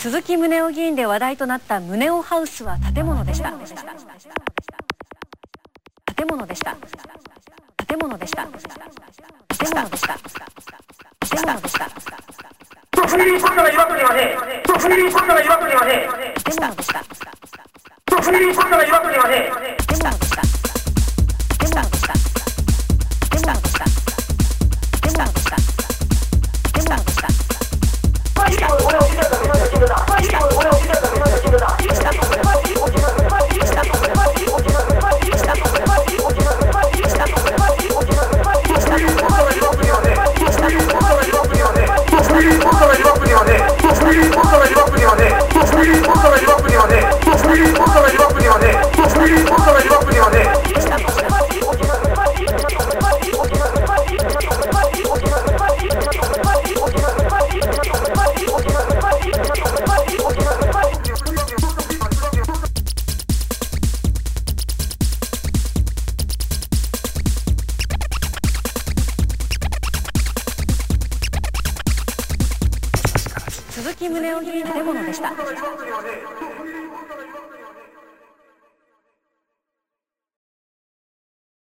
鈴木宗男議員で話題となった宗男ハウスは建物でした。建物でした。建物でした。建物でした。建物でした。フィリピンの岩国はね、フィリピンの岩国はね、建物でした。フィリピンの岩国はね、Everybody. 鈴木宗男議員の建物でした。